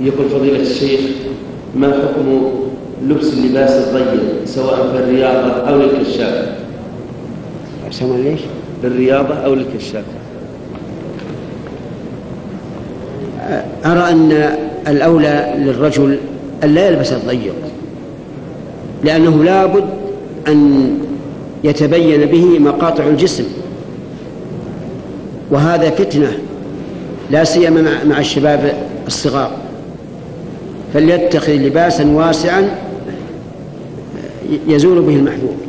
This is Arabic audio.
يقول فضيلة الشيخ ما حكم لبس اللباس الضيق سواء في الرياضة أو للكشاف سواء ليش؟ للرياضة أو للكشاف أرى أن الأولى للرجل أن لا يلبس الضيق لأنه لابد أن يتبين به مقاطع الجسم وهذا فتنة لا سيما مع الشباب الصغار. فليتخذ لباسا واسعا يزول به المحذور.